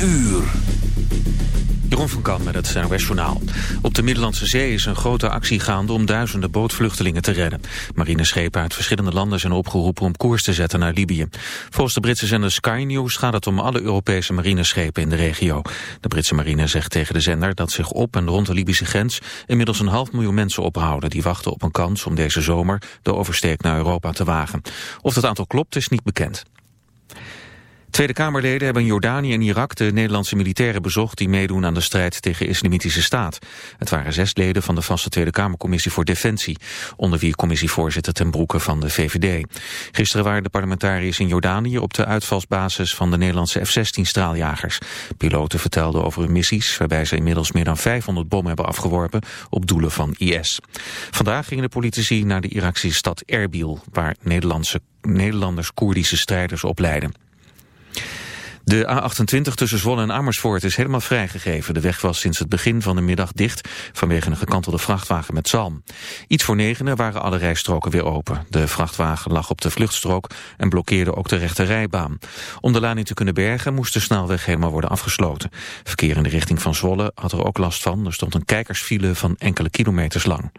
uur. Jeroen van Kan met het NOS Journaal. Op de Middellandse Zee is een grote actie gaande om duizenden bootvluchtelingen te redden. Marineschepen uit verschillende landen zijn opgeroepen om koers te zetten naar Libië. Volgens de Britse zender Sky News gaat het om alle Europese marineschepen in de regio. De Britse marine zegt tegen de zender dat zich op en rond de Libische grens inmiddels een half miljoen mensen ophouden die wachten op een kans om deze zomer de oversteek naar Europa te wagen. Of dat aantal klopt is niet bekend. Tweede Kamerleden hebben in Jordanië en Irak de Nederlandse militairen bezocht die meedoen aan de strijd tegen islamitische staat. Het waren zes leden van de vaste Tweede Kamercommissie voor Defensie, onder wie commissievoorzitter ten broeke van de VVD. Gisteren waren de parlementariërs in Jordanië op de uitvalsbasis van de Nederlandse F-16 straaljagers. Piloten vertelden over hun missies, waarbij ze inmiddels meer dan 500 bommen hebben afgeworpen op doelen van IS. Vandaag gingen de politici naar de Irakse stad Erbil, waar Nederlandse, Nederlanders Koerdische strijders opleiden. De A28 tussen Zwolle en Amersfoort is helemaal vrijgegeven. De weg was sinds het begin van de middag dicht vanwege een gekantelde vrachtwagen met zalm. Iets voor negenen waren alle rijstroken weer open. De vrachtwagen lag op de vluchtstrook en blokkeerde ook de rechterrijbaan. Om de lading te kunnen bergen moest de snelweg helemaal worden afgesloten. Verkeer in de richting van Zwolle had er ook last van. Er stond een kijkersfile van enkele kilometers lang.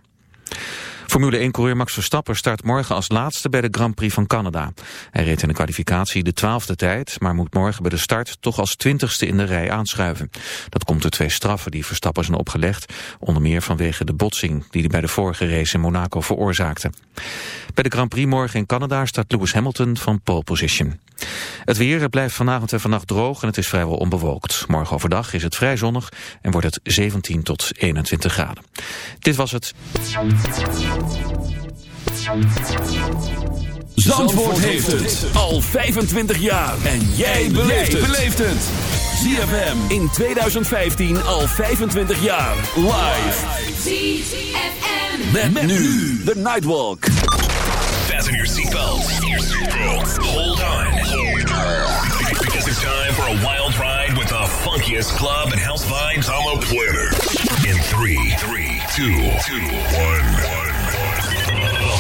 Formule 1-coureur Max Verstappen start morgen als laatste bij de Grand Prix van Canada. Hij reed in de kwalificatie de twaalfde tijd, maar moet morgen bij de start toch als twintigste in de rij aanschuiven. Dat komt door twee straffen die Verstappen zijn opgelegd, onder meer vanwege de botsing die hij bij de vorige race in Monaco veroorzaakte. Bij de Grand Prix morgen in Canada start Lewis Hamilton van pole position. Het weer blijft vanavond en vannacht droog en het is vrijwel onbewolkt. Morgen overdag is het vrij zonnig en wordt het 17 tot 21 graden. Dit was het. Zandvoort heeft het al 25 jaar. En jij beleeft het. ZFM in 2015 al 25 jaar. Live. ZFM. Met, nu de Nightwalk. Fasten your seatbelts. Hold on. Because it's time for a wild ride with the funkiest club and house vibes on the planet. In three, three, two, two, one, one.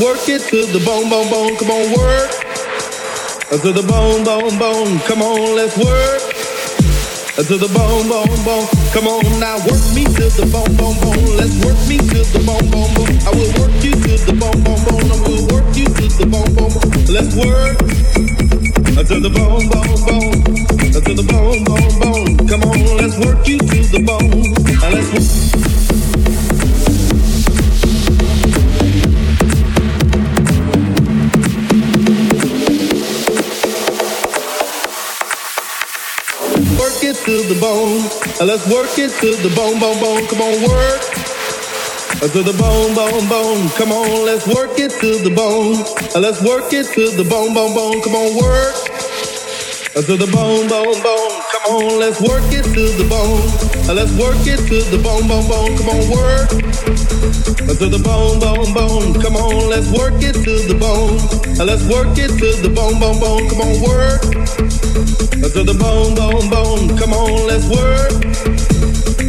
Work it to the bone, bone, bone. Come on, work. Uh, To the bone, bone, bone. Come on, let's work. Uh, To the bone, bone, bone. Come on now, work me to the bone, bone, bone. Let's work me to the bone, bone, bone. I will work you to the bone, bone, bone. I will work you to the bone, bone, bone. Let's work. Uh, To the bone, bone, bone. Uh, To the bone, bone, bone. Come on, let's work you to the bone. Uh, Let's. Work the bone. Let's work it to the bone, bone, bone. Come on, work. Uh, To the bone, bone, bone. Come on, let's work it to the bone. Let's work it to the bone, bone, bone. Come on, work. Uh, To the bone, bone, bone. Come on, let's work it to the bone. Let's work it to the bone, bone, bone. Come on, work. To the bone, bone, bone. Come on, let's work it to the bone. Let's work it to the bone, bone, bone. Come on, work. To the bone, bone, bone. Come on, let's work.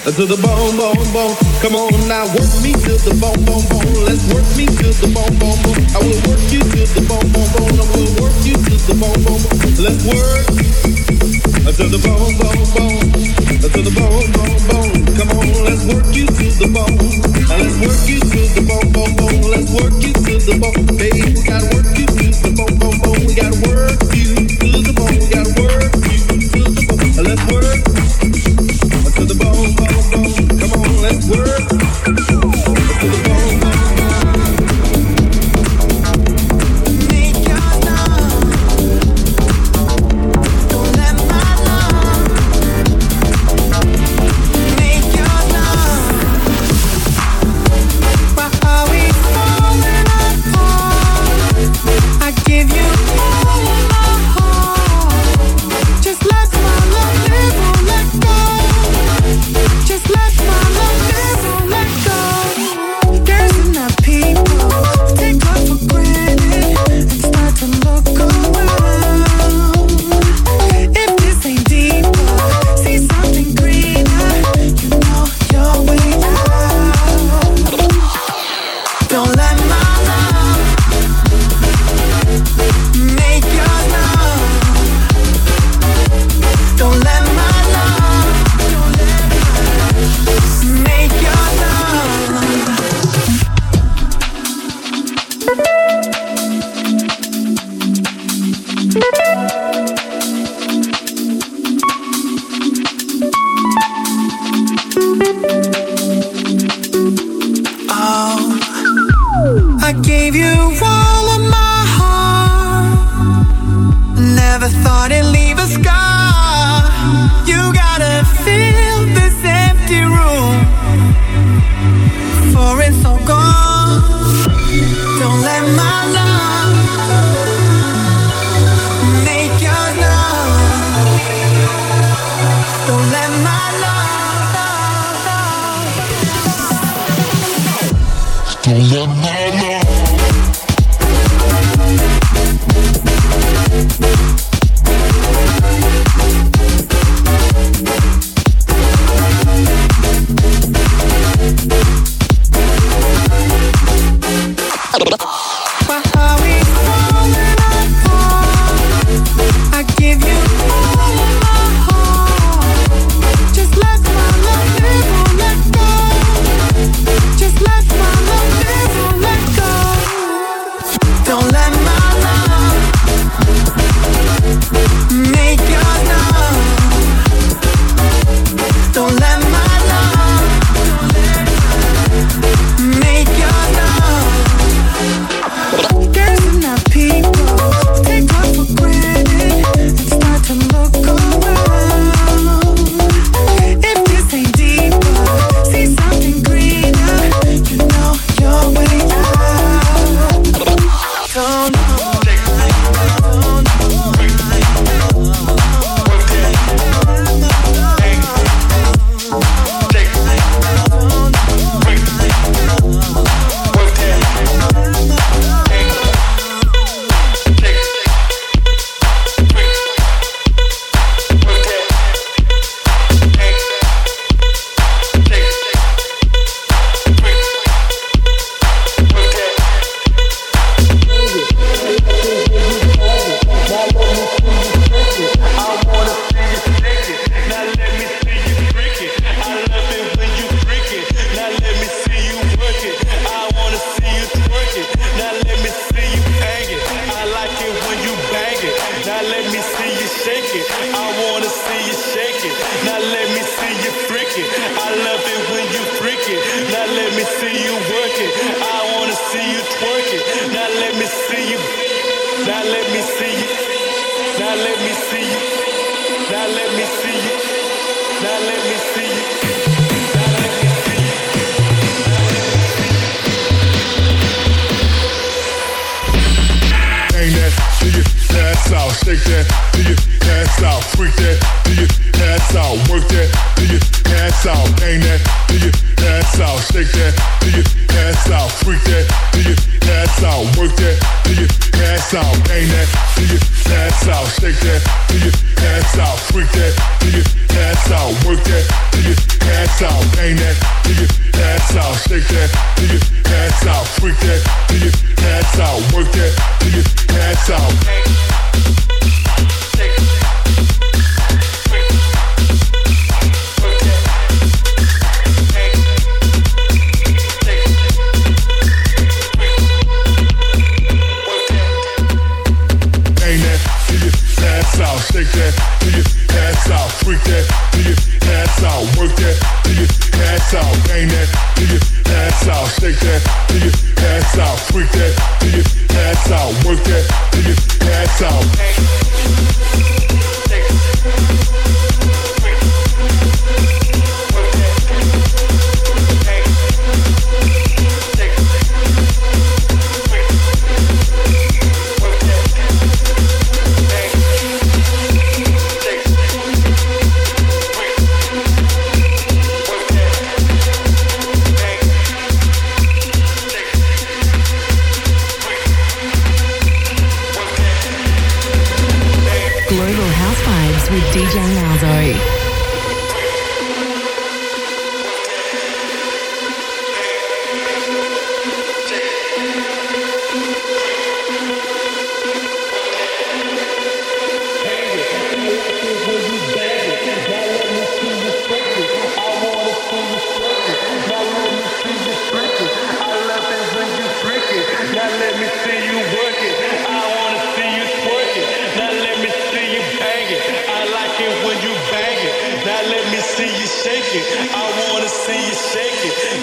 To the bone, bone, bone. Come on now, work me to the bone, bone, bone. Let's work me to the bone, bone, bone. I will work you to the bone, bone, bone. I will work you to the bone, bone. Let's work. To the bone, bone, bone. To the bone, bone, bone. Come on, let's work you to the bone. Let's work you to the bone, bone, bone. Let's work you to the bone. Baby, we gotta work you to the bone, bone, bone. We gotta work you work to your ass out, shake that to your ass out, freak that to your ass out, work that to your ass out, bang that to your ass out, shake that to your ass out, freak that to your ass out, work that to your ass out.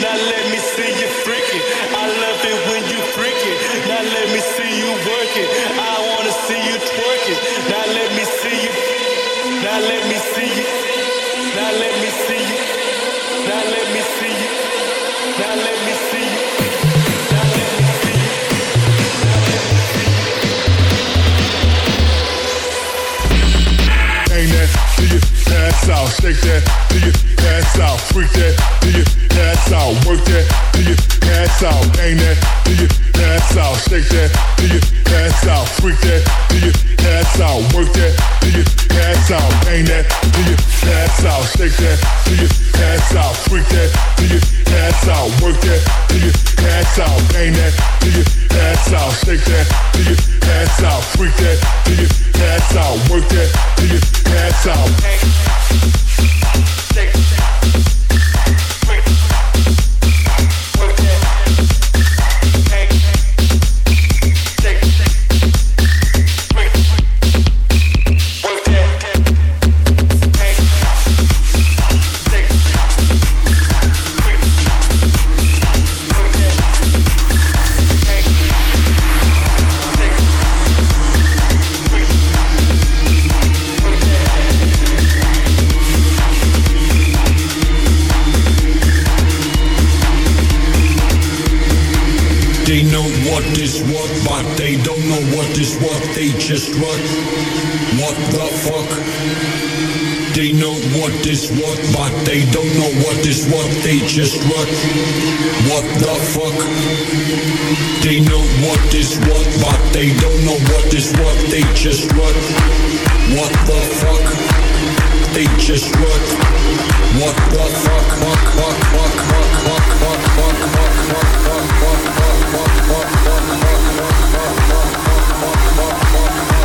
Now let me see you freak it. I love it when you freak it. Now let me see you work it. I wanna see you twerk it. Now let me see you. Now let me see you. Now let me see you. Now let me see you. Now let me see you. You. Shake that to your ass out, freak that to your ass out, work that to your ass out, bang that to your ass out, shake that to your ass out, freak that to your ass out, work that to your ass out, bang that to your ass out, shake that to your ass out, freak that to your ass out, work that to your ass out, bang that to your ass out, shake that to your ass out, freak that to your ass out, work that to your ass out. They just what? What the fuck? They just what? What the fuck? Fuck, fuck, fuck, fuck, fuck, fuck, fuck, fuck, fuck, fuck, fuck. struck.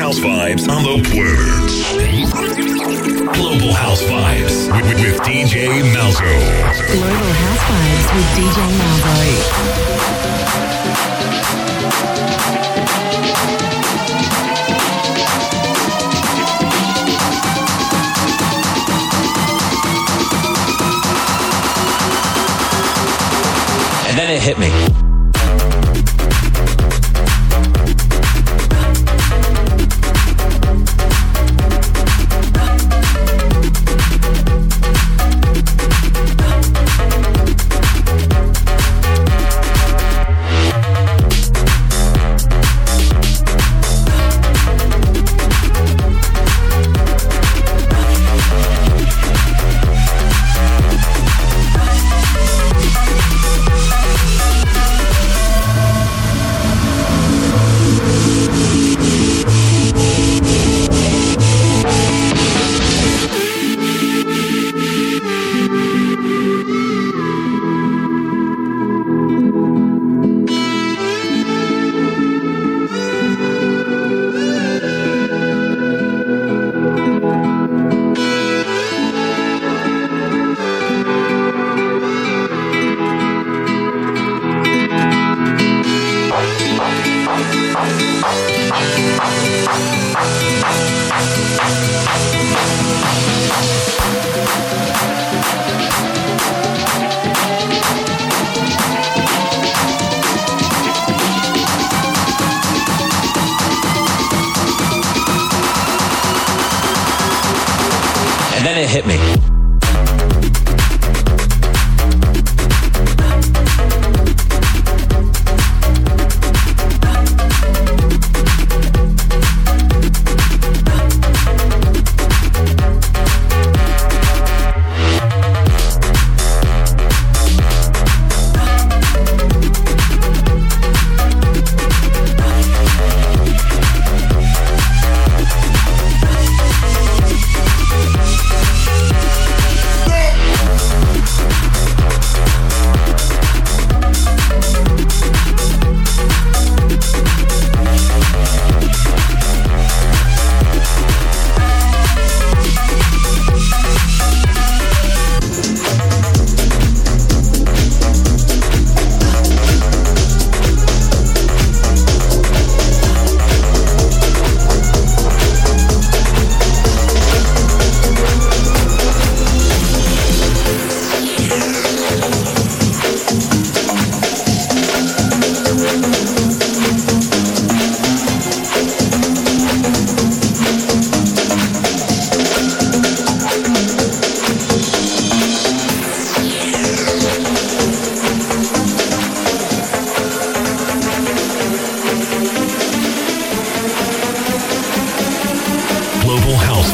House vibes on the planet.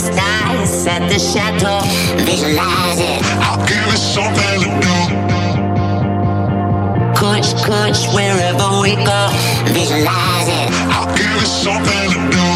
sleepless nights at the chateau. Visualize it. I'll give it something to do. Coach, coach, wherever we go. Visualize it. I'll give it something to do.